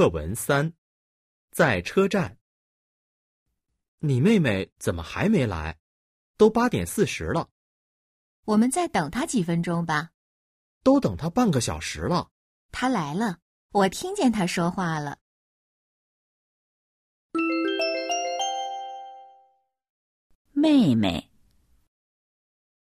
课文三在车站。你妹妹怎么还没来？都八点四十了。我们再等她几分钟吧。都等她半个小时了。她来了我听见她说话了。妹妹